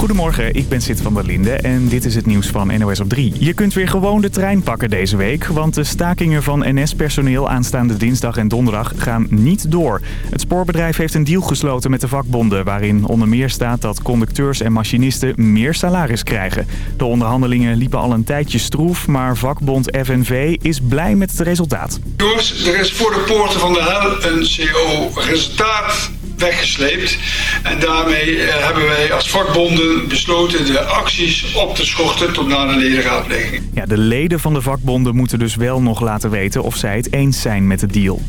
Goedemorgen, ik ben Sid van der Linde en dit is het nieuws van NOS op 3. Je kunt weer gewoon de trein pakken deze week, want de stakingen van NS-personeel aanstaande dinsdag en donderdag gaan niet door. Het spoorbedrijf heeft een deal gesloten met de vakbonden, waarin onder meer staat dat conducteurs en machinisten meer salaris krijgen. De onderhandelingen liepen al een tijdje stroef, maar vakbond FNV is blij met het resultaat. Jongens, er is voor de poorten van de hel een CO-resultaat weggesleept. En daarmee eh, hebben wij als vakbonden besloten de acties op te schorten tot na de ledenraadpleging. Ja, de leden van de vakbonden moeten dus wel nog laten weten of zij het eens zijn met de deal.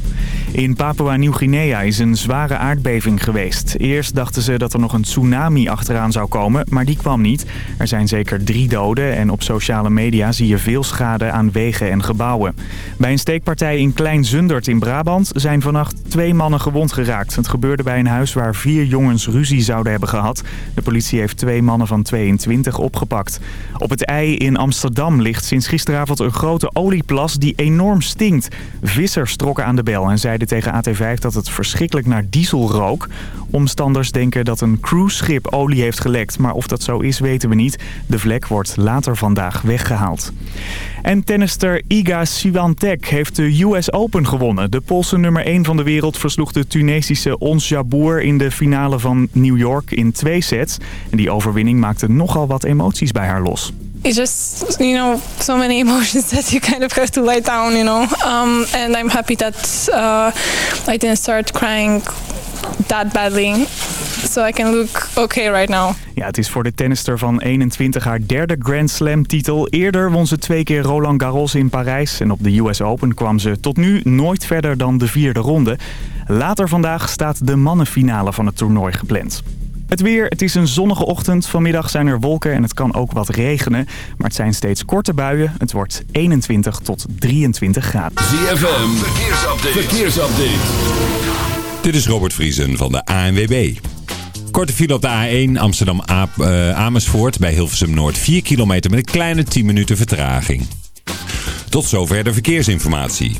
In Papua Nieuw-Guinea is een zware aardbeving geweest. Eerst dachten ze dat er nog een tsunami achteraan zou komen, maar die kwam niet. Er zijn zeker drie doden en op sociale media zie je veel schade aan wegen en gebouwen. Bij een steekpartij in Klein Zundert in Brabant zijn vannacht twee mannen gewond geraakt. Het gebeurde bij een huis waar vier jongens ruzie zouden hebben gehad. De politie heeft twee mannen van 22 opgepakt. Op het ei in Amsterdam ligt sinds gisteravond een grote olieplas die enorm stinkt. Vissers trokken aan de bel en zeiden tegen AT5 dat het verschrikkelijk naar diesel rook. Omstanders denken dat een cruiseschip olie heeft gelekt, maar of dat zo is weten we niet. De vlek wordt later vandaag weggehaald. En tennister Iga Swiatek heeft de US Open gewonnen. De Poolse nummer 1 van de wereld versloeg de Tunesische Ons Jabeur in de finale van New York in twee sets. En die overwinning maakte nogal wat emoties bij haar los. It's just, you know, so many emotions that you kind of have to lay down, you know. Um, and I'm happy that uh, I didn't start crying that badly. So I can look okay right now. Ja, het is voor de tennister van 21 haar derde Grand Slam titel. Eerder won ze twee keer Roland Garros in Parijs. En op de US Open kwam ze tot nu nooit verder dan de vierde ronde. Later vandaag staat de mannenfinale van het toernooi gepland. Het weer, het is een zonnige ochtend. Vanmiddag zijn er wolken en het kan ook wat regenen. Maar het zijn steeds korte buien. Het wordt 21 tot 23 graden. ZFM, verkeersupdate. verkeersupdate. Dit is Robert Vriesen van de ANWB. Korte file op de A1 Amsterdam-Amersfoort bij Hilversum Noord. 4 kilometer met een kleine 10 minuten vertraging. Tot zover de verkeersinformatie.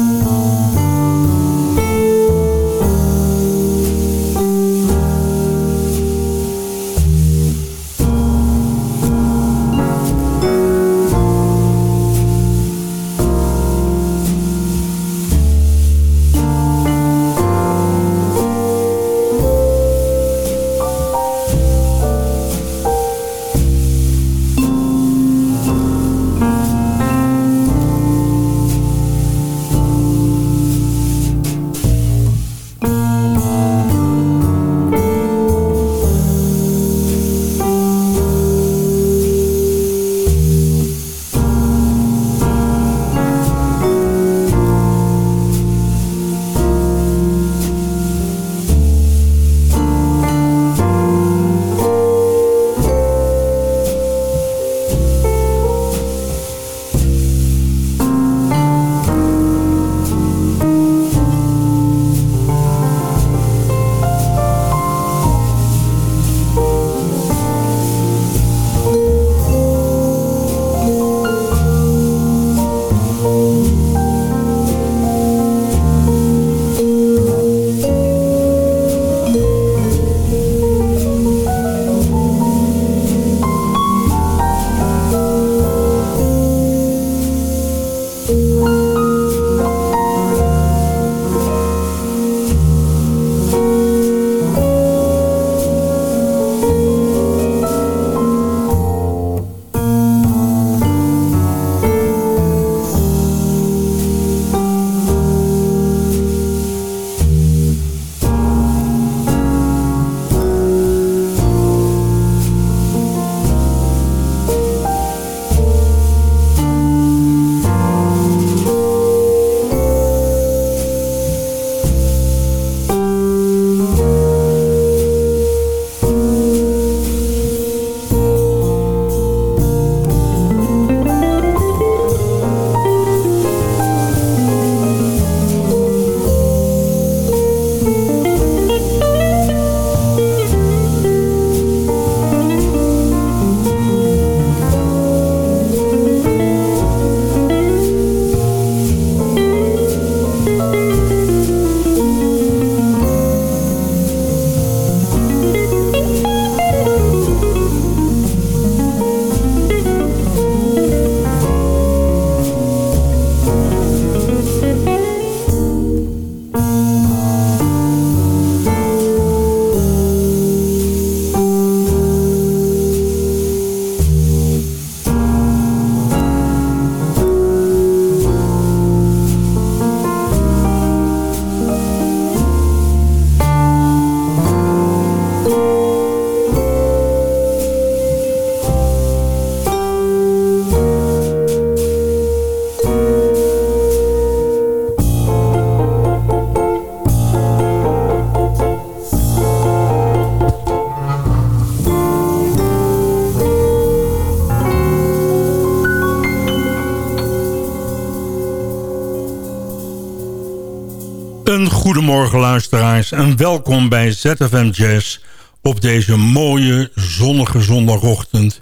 En welkom bij ZFM Jazz op deze mooie zonnige zondagochtend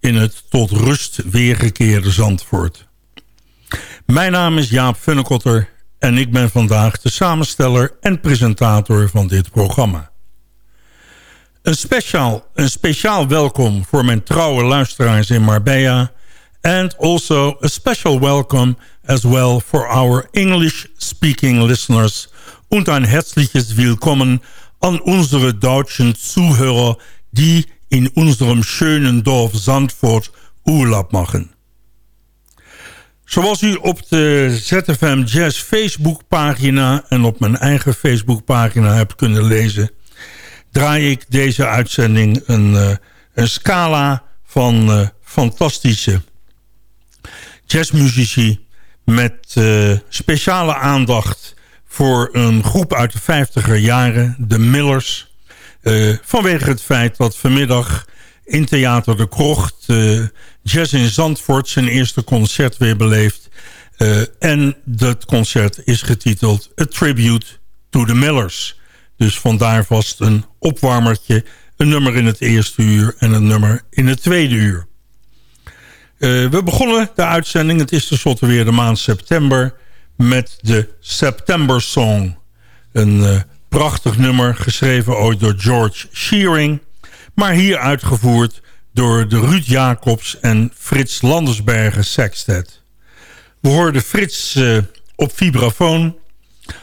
in het tot rust weergekeerde Zandvoort. Mijn naam is Jaap Funnekotter en ik ben vandaag de samensteller en presentator van dit programma. Een speciaal, een speciaal welkom voor mijn trouwe luisteraars in Marbella and also a special welcome as well for our English-speaking listeners und ein herzliches Willkommen an unsere deutschen Zuhörer, die in unserem schönen Dorf Zandvoort Urlaub machen. Zoals u op de ZFM Jazz Facebookpagina en op mijn eigen Facebookpagina hebt kunnen lezen... draai ik deze uitzending een, uh, een scala van uh, fantastische jazzmuzici... met uh, speciale aandacht voor een groep uit de 50er jaren, de Millers. Uh, vanwege het feit dat vanmiddag in Theater de Krocht... Uh, Jazz in Zandvoort zijn eerste concert weer beleeft. Uh, en dat concert is getiteld A Tribute to the Millers. Dus vandaar vast een opwarmertje. Een nummer in het eerste uur en een nummer in het tweede uur. we begonnen de uitzending, het is tenslotte weer de maand september met de September Song. Een uh, prachtig nummer, geschreven ooit door George Shearing... maar hier uitgevoerd door de Ruud Jacobs en Frits Landersbergen Sextet. We hoorden Frits uh, op vibrafoon...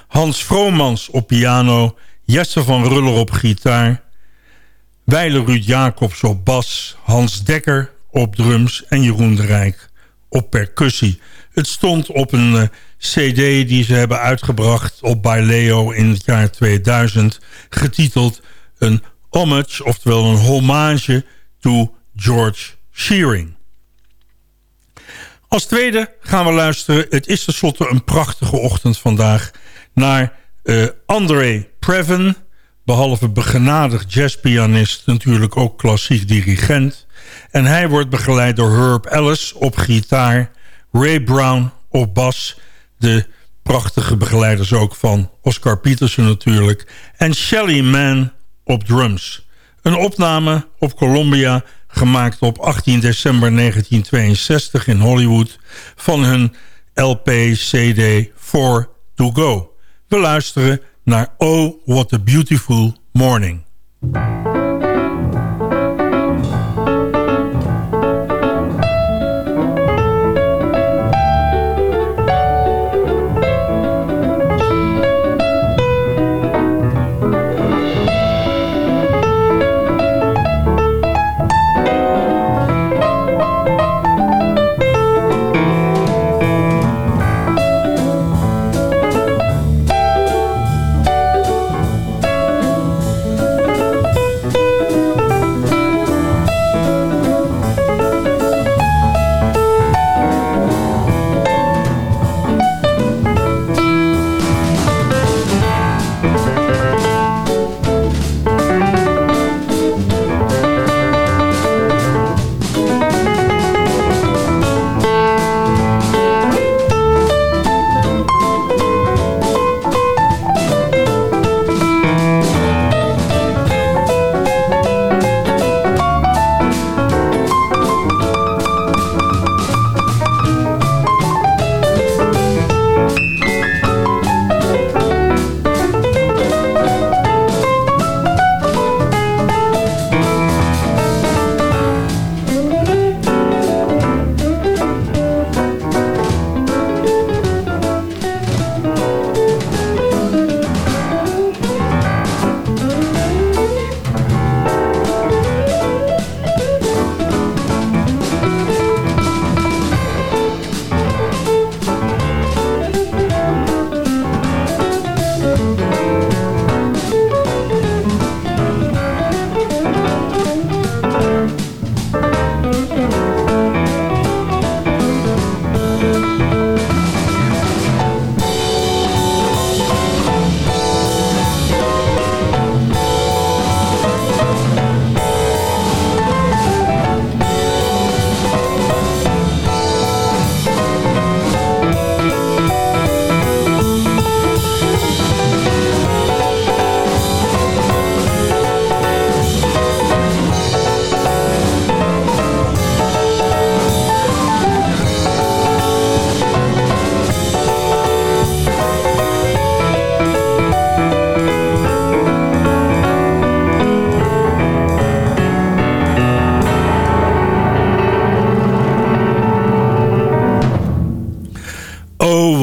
Hans Vromans op piano... Jesse van Ruller op gitaar... Weile Ruud Jacobs op bas... Hans Dekker op drums en Jeroen de Rijk op percussie. Het stond op een uh, cd die ze hebben uitgebracht op Leo in het jaar 2000... getiteld een homage, oftewel een hommage to George Shearing. Als tweede gaan we luisteren, het is tenslotte een prachtige ochtend vandaag... naar uh, André Previn, behalve begenadigd jazzpianist... natuurlijk ook klassiek dirigent... En hij wordt begeleid door Herb Ellis op gitaar... Ray Brown op bas... de prachtige begeleiders ook van Oscar Peterson natuurlijk... en Shelly Mann op drums. Een opname op Columbia gemaakt op 18 december 1962 in Hollywood... van hun LP-CD 4 to Go. We luisteren naar Oh, What a Beautiful Morning.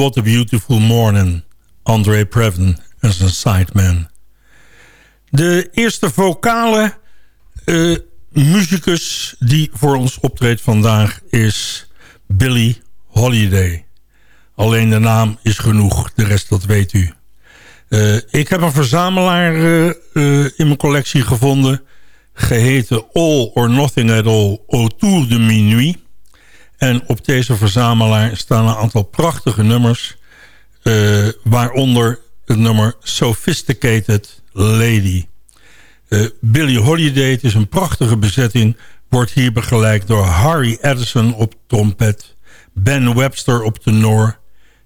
What a beautiful morning. André Previn as een sideman. De eerste vocale uh, muzikus die voor ons optreedt vandaag is Billy Holiday. Alleen de naam is genoeg, de rest dat weet u. Uh, ik heb een verzamelaar uh, in mijn collectie gevonden... geheten All or Nothing at All Autour de Minuit. En op deze verzamelaar staan een aantal prachtige nummers... waaronder het nummer Sophisticated Lady... Uh, Billy Holiday, het is een prachtige bezetting... wordt hier begeleid door Harry Edison op trompet... Ben Webster op tenor...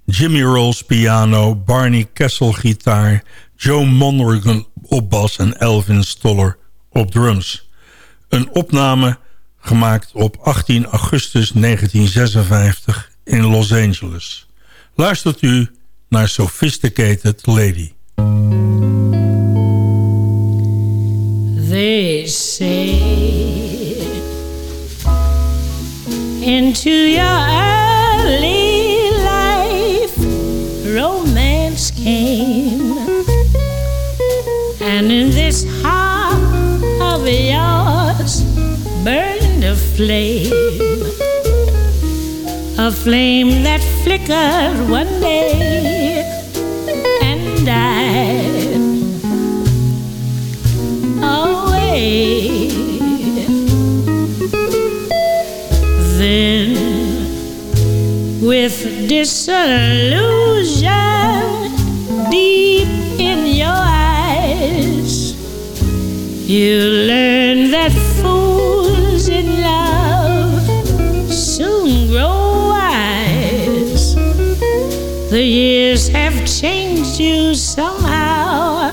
Jimmy Rolls piano, Barney Kessel gitaar... Joe Monaghan op bas en Elvin Stoller op drums. Een opname gemaakt op 18 augustus 1956 in Los Angeles. Luistert u naar Sophisticated Lady. they say into your early life romance came and in this heart of yours flame a flame that flickered one day and died away. then, with disillusion deep in your eyes, you learn that in love soon grow wise. The years have changed you somehow.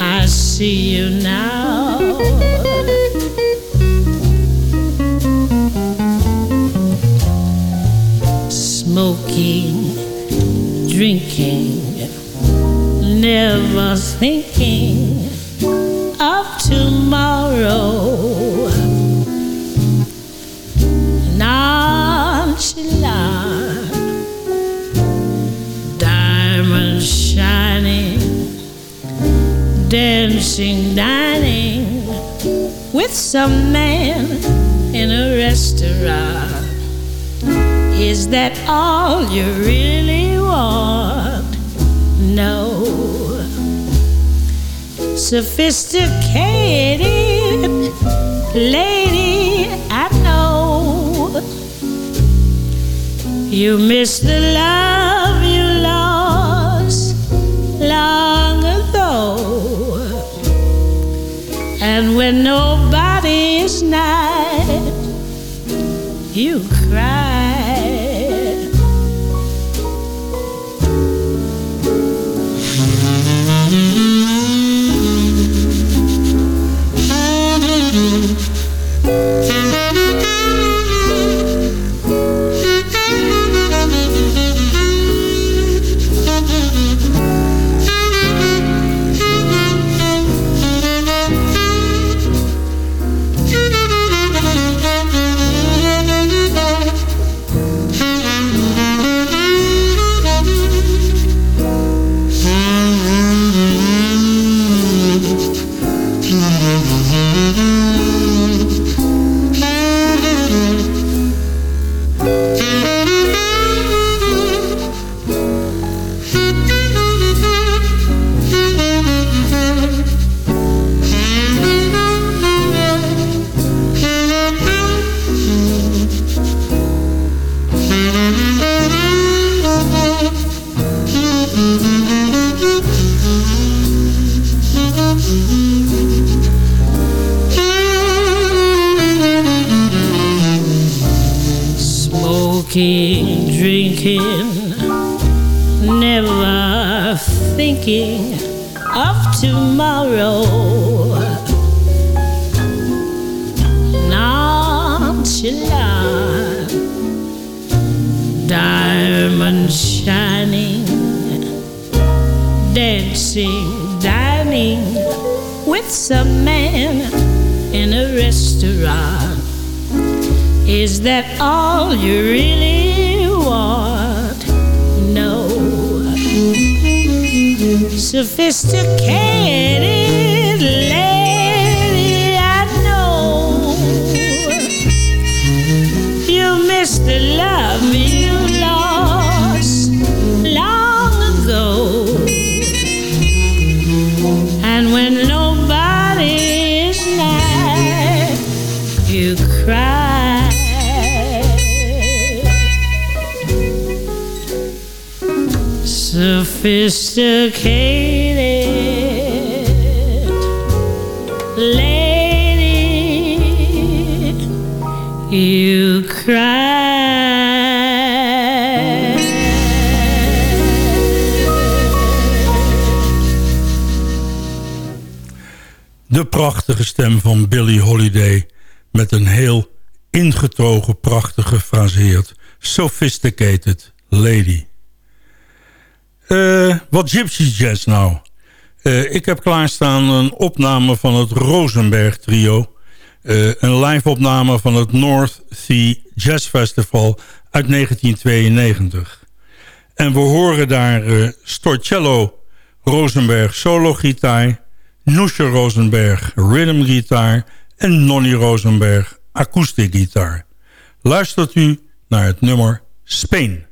I see you now. Smoking, drinking, never thinking of tomorrow. Diamonds shining dancing, dining with some man in a restaurant. Is that all you really want? No. Sophisticated lady, you miss the love you lost long ago. And when nobody is nigh, you diamond shining, dancing, dining with some man in a restaurant. Is that all you really want? No. Sophisticated lady Sophisticated lady, you. De prachtige stem van Billie Holiday... met een heel ingetogen, prachtig gefraseerd... sophisticated lady. Eh, wat Gypsy Jazz nou? Eh, ik heb klaarstaan een opname van het Rosenberg Trio. Eh, een live opname van het North Sea Jazz Festival uit 1992. En we horen daar Storcello Rosenberg solo gitaar... Noesje Rosenberg rhythm gitaar... en Nonny Rosenberg akoestiek gitaar. Luistert u naar het nummer Spain.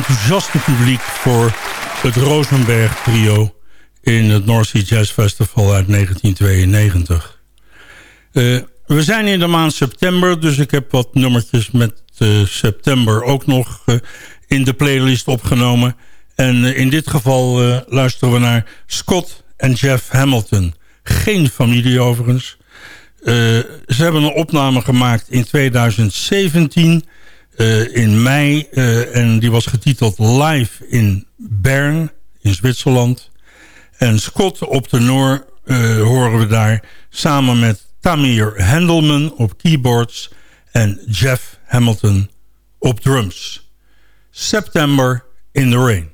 Enthousiaste publiek voor het Rosenberg trio in het North Sea Jazz Festival uit 1992. Eh, we zijn in de maand september, dus ik heb wat nummertjes met uh, september ook nog in de playlist opgenomen. En in dit geval luisteren we naar Scott en Jeff Hamilton. Geen familie overigens. ze hebben een opname gemaakt in 2017 uh, in mei. Uh, en die was getiteld Live in Bern in Zwitserland. En Scott op de Noor uh, horen we daar samen met Tamir Handelman op keyboards en Jeff Hamilton op drums. September in the Rain.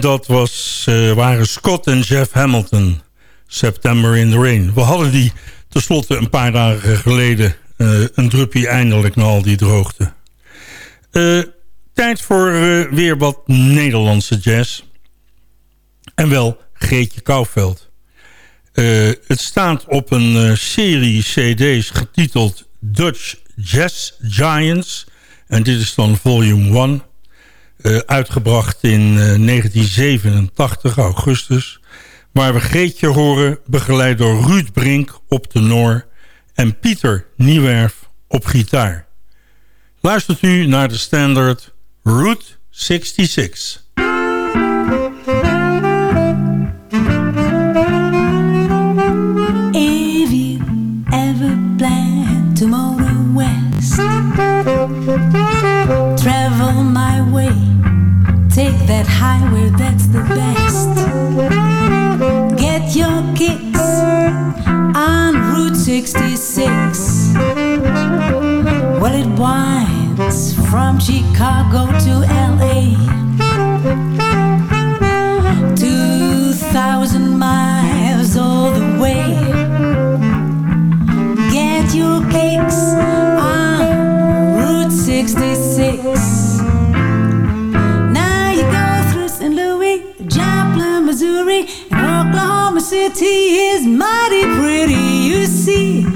Dat was, eh, waren Scott en Jeff Hamilton. September in the Rain. We hadden die tenslotte een paar dagen geleden. eh, een druppie eindelijk na al die droogte. Eh, tijd voor weer wat Nederlandse jazz. En wel Geetje Kouwveld. Het staat op een serie cd's getiteld Dutch Jazz Giants. En dit is dan volume 1. Eh, uitgebracht in eh, 1987, augustus. Waar we Greetje horen, begeleid door Ruud Brink op tenor... en Pieter Niewerf op gitaar. Luistert u naar de standaard Route 66. That highway that's the best. Get your kicks on Route 66. Well, it winds from Chicago to LA. 2,000 miles all the way. Get your kicks City is mighty pretty, you see.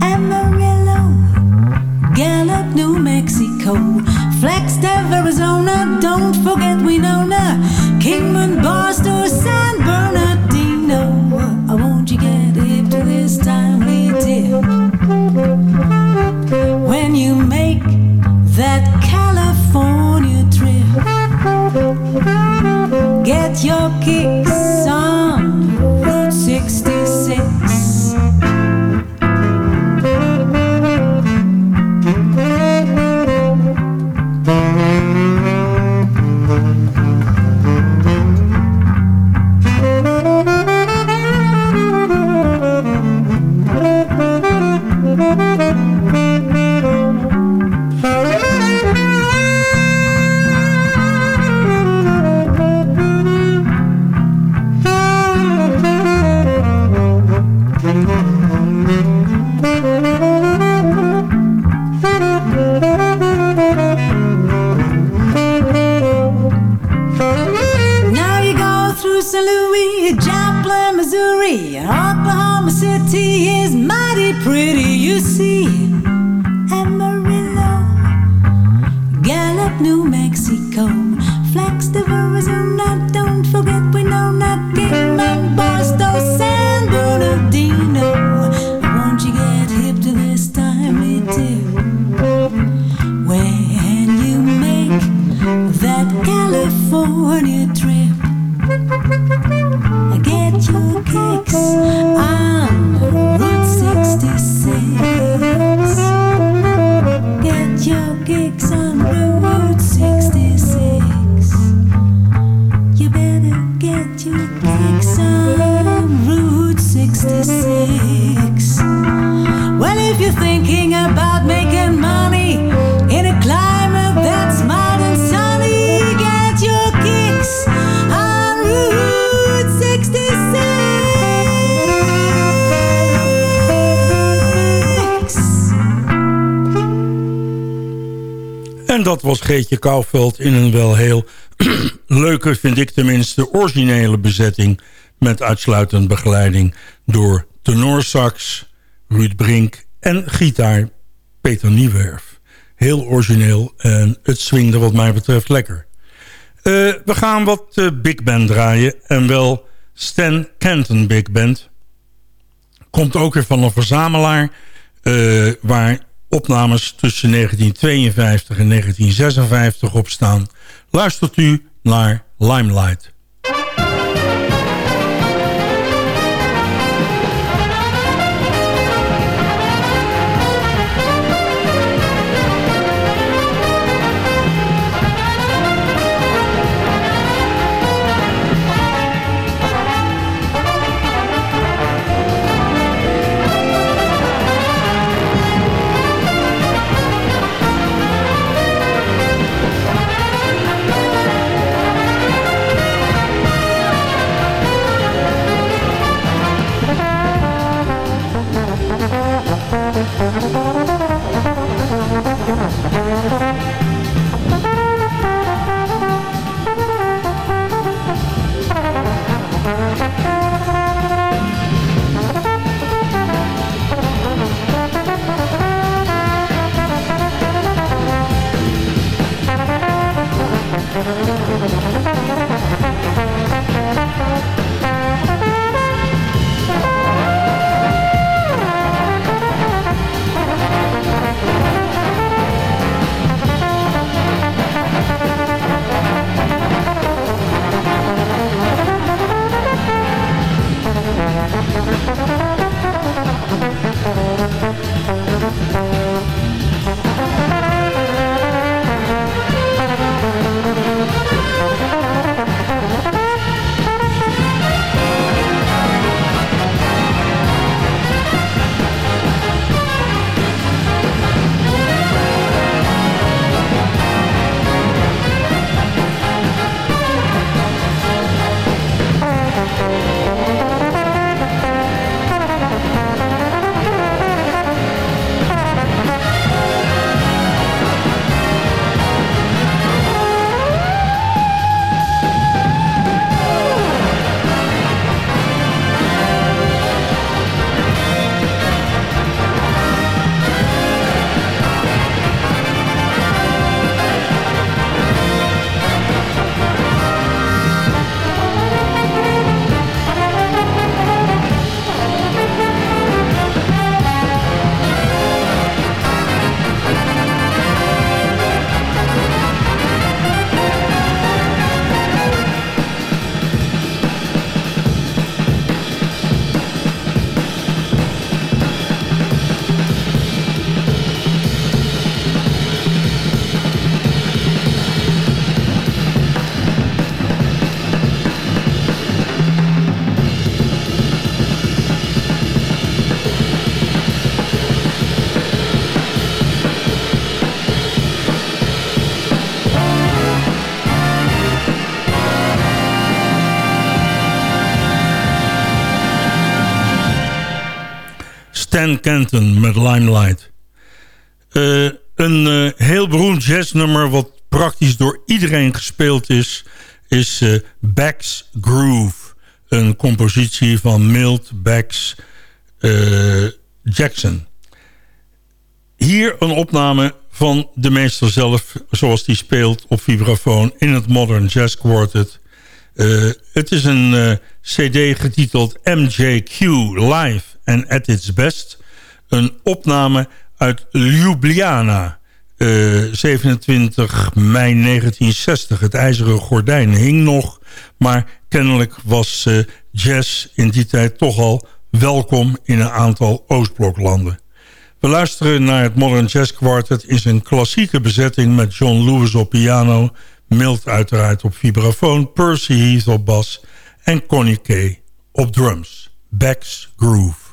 Amarillo, Gallup, New Mexico, Flagstaff, Arizona, don't forget Winona, Kingman, En dat was Geetje Kouwveld in een wel heel leuke, vind ik tenminste, originele bezetting. Met uitsluitend begeleiding door tenorsax, Ruud Brink en gitaar Peter Niewerf. Heel origineel en het swingde wat mij betreft lekker. we gaan wat uh, big band draaien. En wel Stan Kenton Big Band. Komt ook weer van een verzamelaar... Uh, waar opnames tussen 1952 en 1956 op staan. Luistert u naar Limelight. Stan Kenton met Limelight. Uh, een uh, heel beroemd jazznummer wat praktisch door iedereen gespeeld is... is uh, Bax Groove. Een compositie van Milt Bax Jackson. Hier een opname van de meester zelf... zoals die speelt op vibrafoon in het Modern Jazz Quartet... het is een cd getiteld MJQ Live en At Its Best. Een opname uit Ljubljana. Uh, 27 mei 1960. Het ijzeren gordijn hing nog. Maar kennelijk was uh, jazz in die tijd toch al welkom in een aantal Oostbloklanden. We luisteren naar het Modern Jazz Quartet in zijn klassieke bezetting... met John Lewis op piano, Milt uiteraard op vibrafoon... Percy Heath op bas en Connie Kay op drums. Beck's Groove.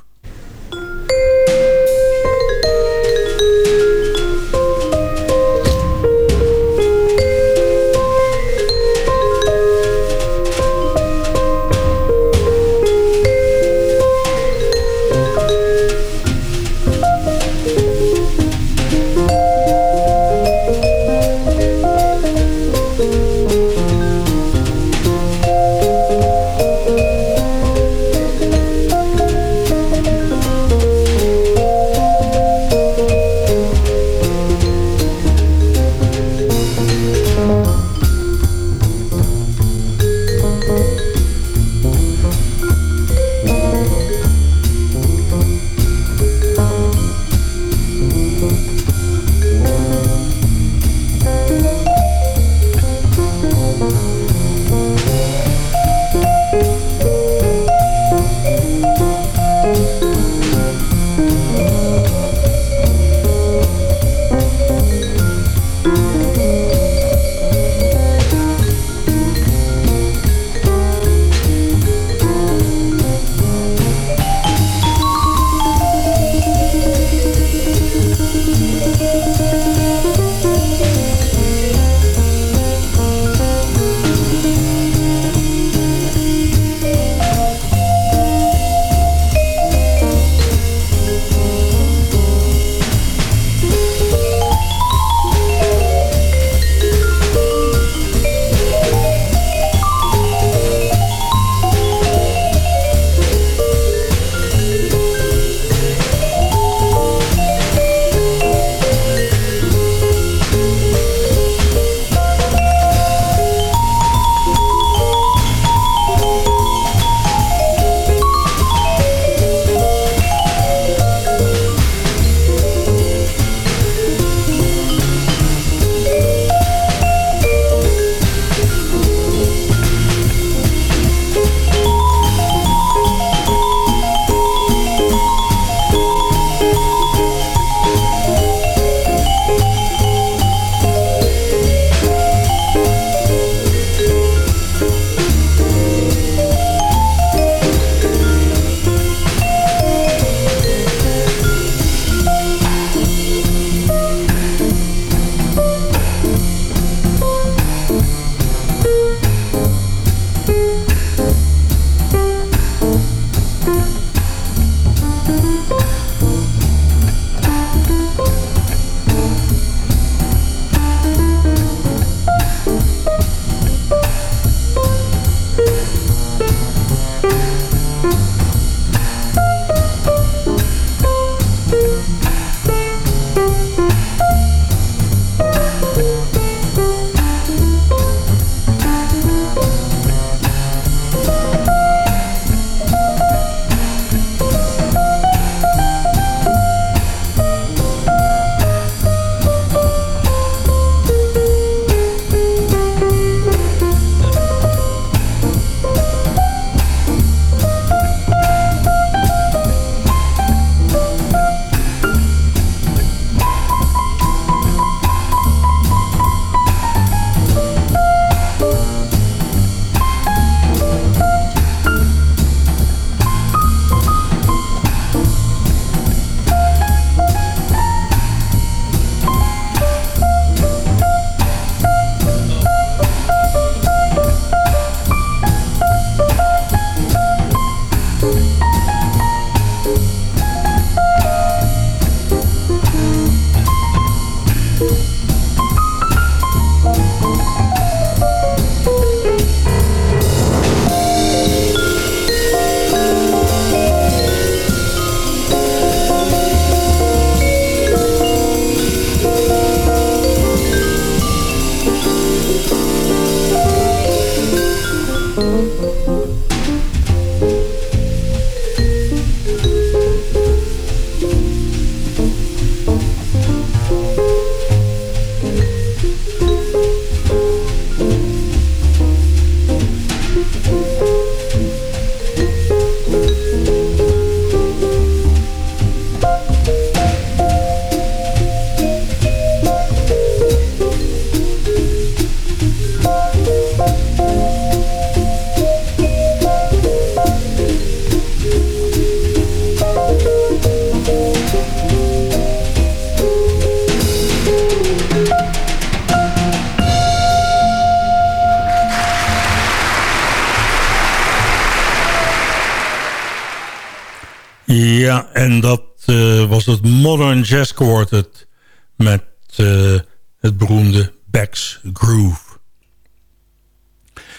Jazz Quartet met eh, het beroemde Beck's Groove.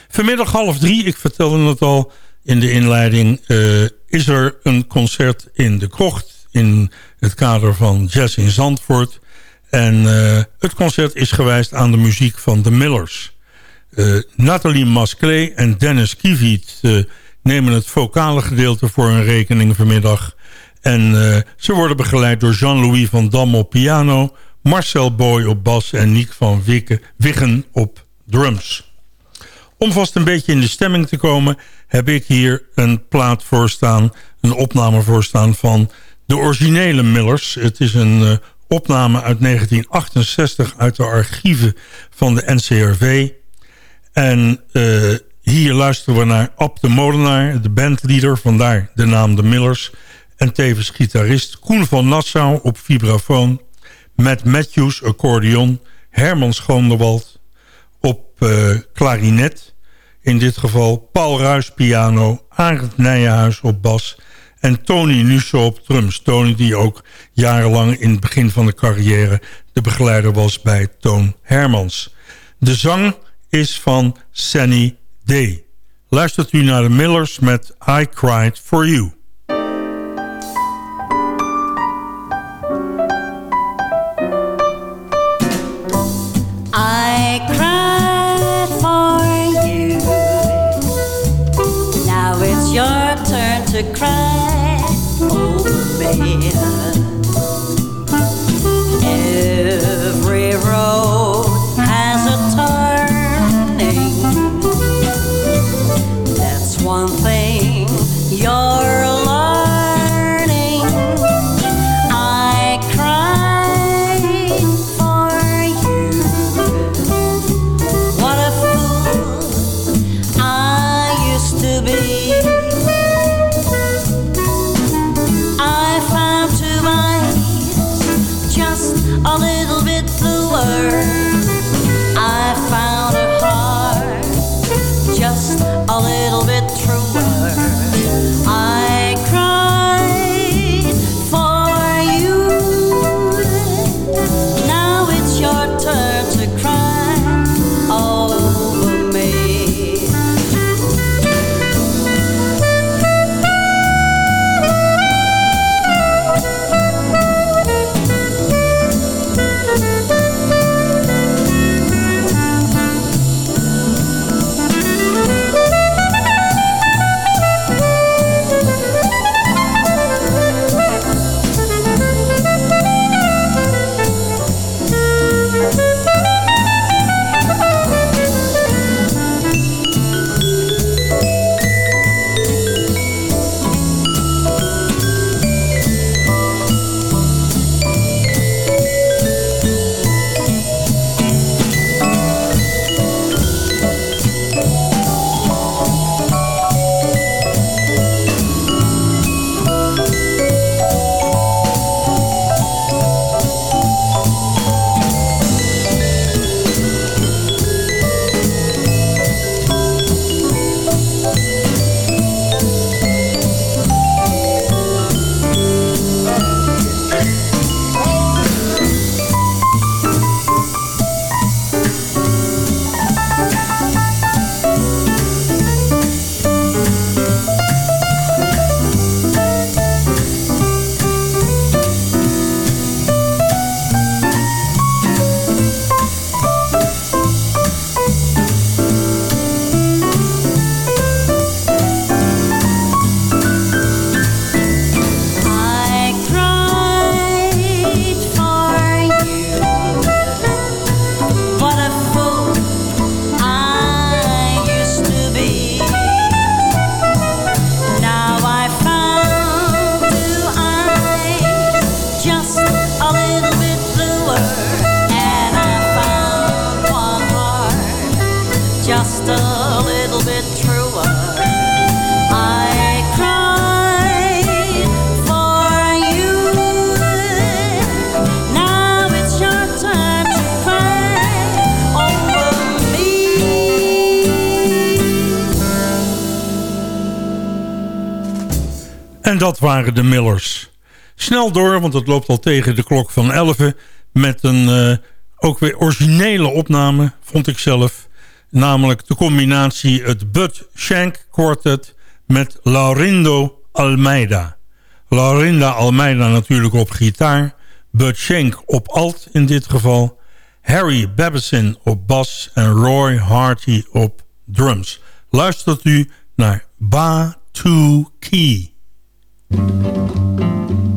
Vanmiddag half drie, ik vertelde het al in de inleiding... eh, is er een concert in de krocht in het kader van Jazz in Zandvoort. En eh, het concert is gewijst aan de muziek van de Millers. Eh, Nathalie Masclé en Dennis Kiviet nemen het vocale gedeelte voor hun rekening vanmiddag. En eh, ze worden begeleid door Jean-Louis van Dam op piano... Marcel Boy op bas en Niek van Wiggen op drums. Om vast een beetje in de stemming te komen... heb ik hier een plaat voor staan, een opname voor staan van de originele Millers. Het is een eh, opname uit 1968 uit de archieven van de NCRV. En eh, hier luisteren we naar Ab de Molenaar, de bandleader, vandaar de naam de Millers. En tevens gitarist Koen van Nassau op vibrafoon. Matt Matthews accordeon, Herman Schoonderwald op eh, klarinet. In dit geval Paul Ruys piano, Arend Nijenhuis op bas... en Tony Nusso op drums. Tony die ook jarenlang in het begin van de carrière... de begeleider was bij Toon Hermans. De zang is van Sunny Day. Luistert u naar de Millers met I Cried For You. Dat waren de Millers. Snel door, want het loopt al tegen de klok van 11 met een uh, ook weer originele opname, vond ik zelf. Namelijk de combinatie het Bud Shank Quartet met Laurindo Almeida. Laurinda Almeida natuurlijk op gitaar. Bud Shank op alt in dit geval. Harry Babison op bas en Roy Harty op drums. Luistert u naar Ba To Key. うん。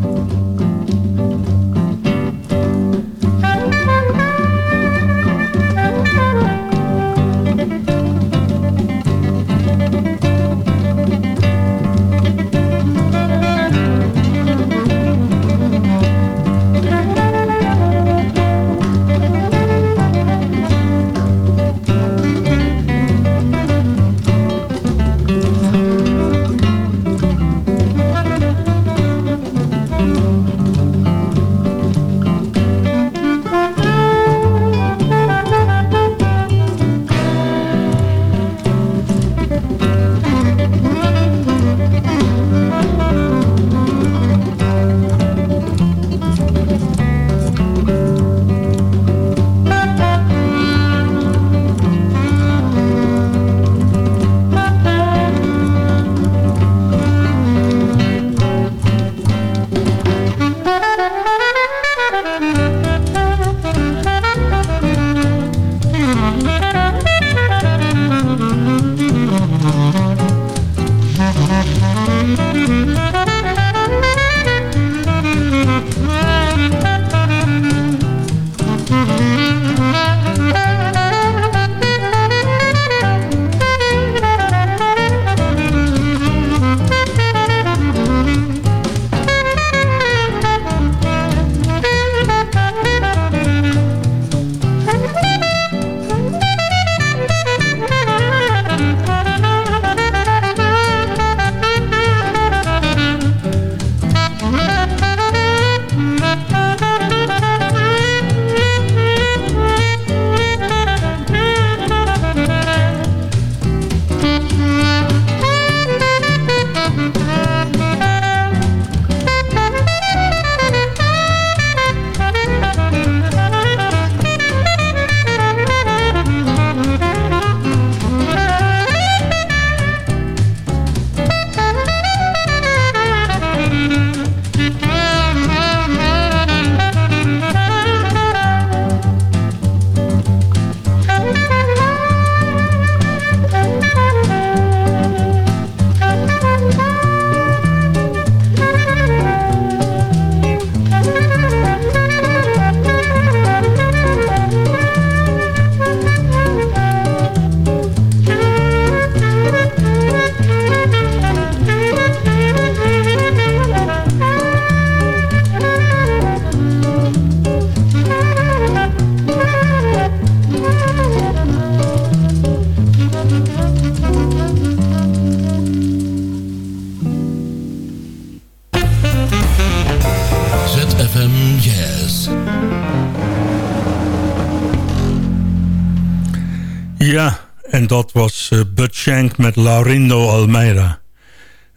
Dat was uh, Bud Shank met Laurindo Almeida.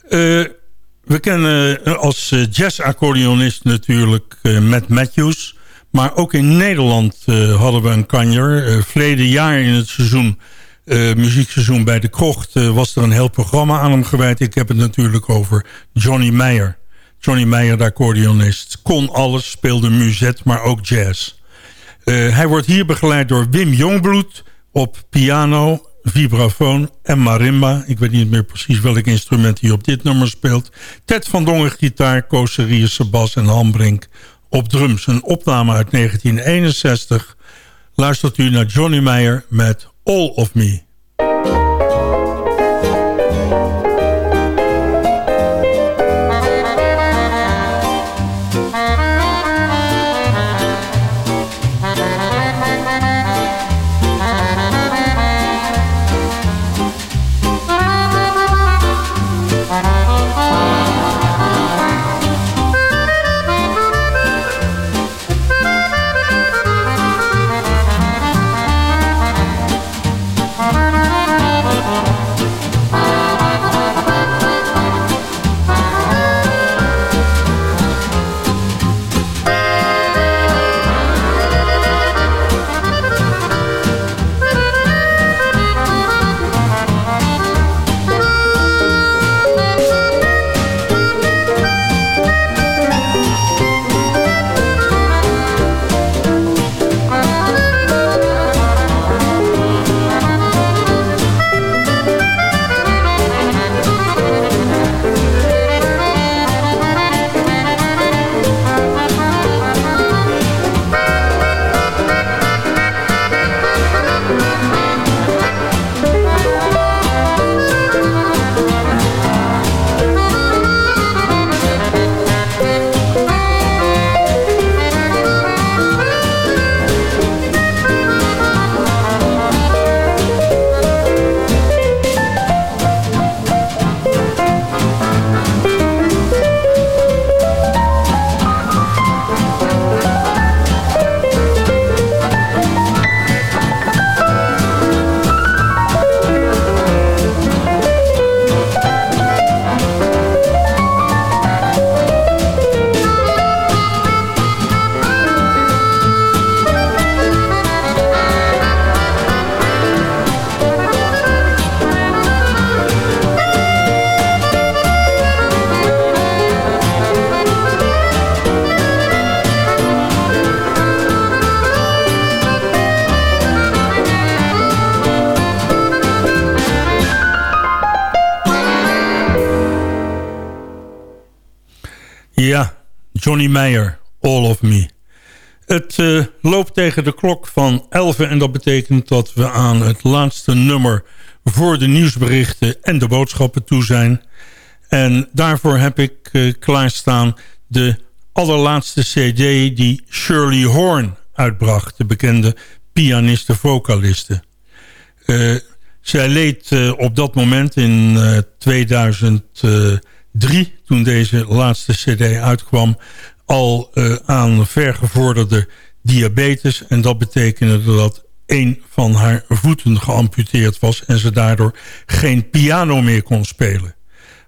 Uh, we kennen uh, als jazz-accordeonist natuurlijk Matt Matthews. Maar ook in Nederland hadden we een kanjer. verleden jaar in het seizoen, muziekseizoen bij de Krocht... was er een heel programma aan hem gewijd. Ik heb het natuurlijk over Johnny Meyer. Johnny Meyer, de accordeonist. Kon alles, speelde muzet, maar ook jazz. hij wordt hier begeleid door Wim Jongbloed op piano vibrafoon en marimba. Ik weet niet meer precies welk instrument hij op dit nummer speelt. Ted van Dongen gitaar, Koos bas en Hambrink op drums. Een opname uit 1961. Luistert u naar Johnny Meyer met All of Me. Johnny All of Me. Het uh, loopt tegen de klok van 11 en dat betekent dat we aan het laatste nummer voor de nieuwsberichten en de boodschappen toe zijn. En daarvoor heb ik uh, klaarstaan de allerlaatste cd die Shirley Horn uitbracht, de bekende pianiste-vocaliste. Uh, zij leed op dat moment in 2003, toen deze laatste cd uitkwam, al uh, aan vergevorderde diabetes. En dat betekende dat een van haar voeten geamputeerd was... en ze daardoor geen piano meer kon spelen.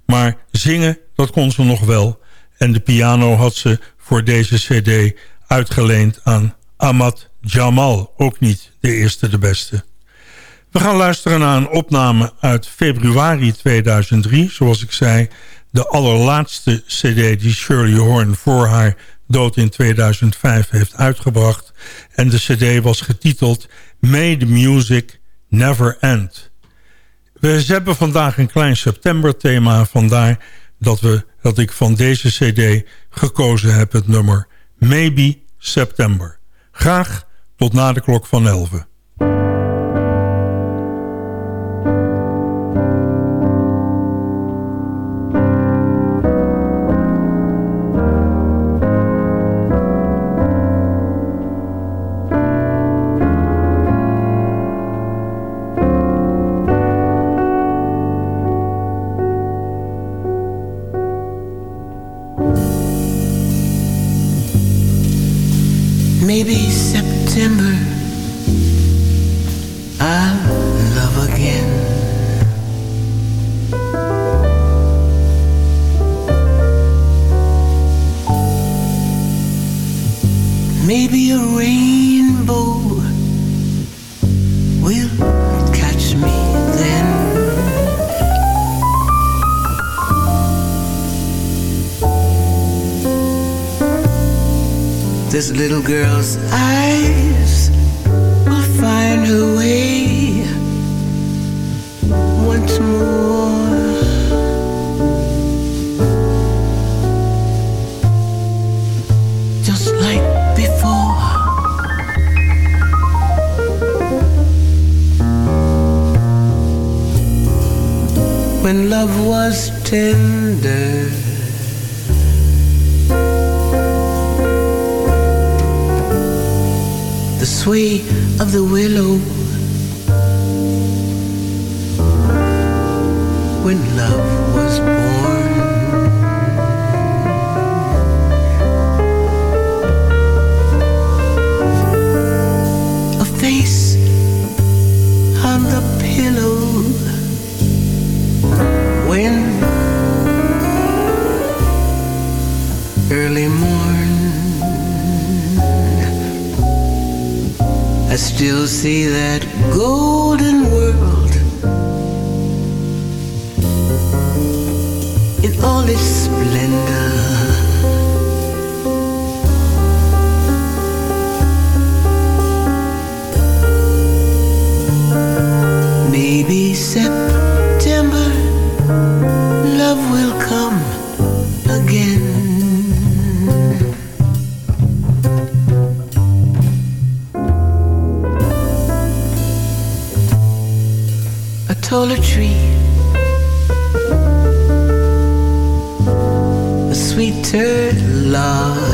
Maar zingen, dat kon ze nog wel. En de piano had ze voor deze cd uitgeleend aan Ahmad Jamal. Ook niet de eerste de beste. We gaan luisteren naar een opname uit februari 2003. Zoals ik zei, de allerlaatste cd die Shirley Horn voor haar dood in 2005 heeft uitgebracht. En de cd was getiteld May the Music Never End. We hebben vandaag een klein september thema. Vandaar dat, we, dat ik van deze cd gekozen heb het nummer Maybe September. Graag tot na de klok van 11. love was tender. The sway of the willow when love still see that golden world in all its splendor. Taller tree, a sweeter log.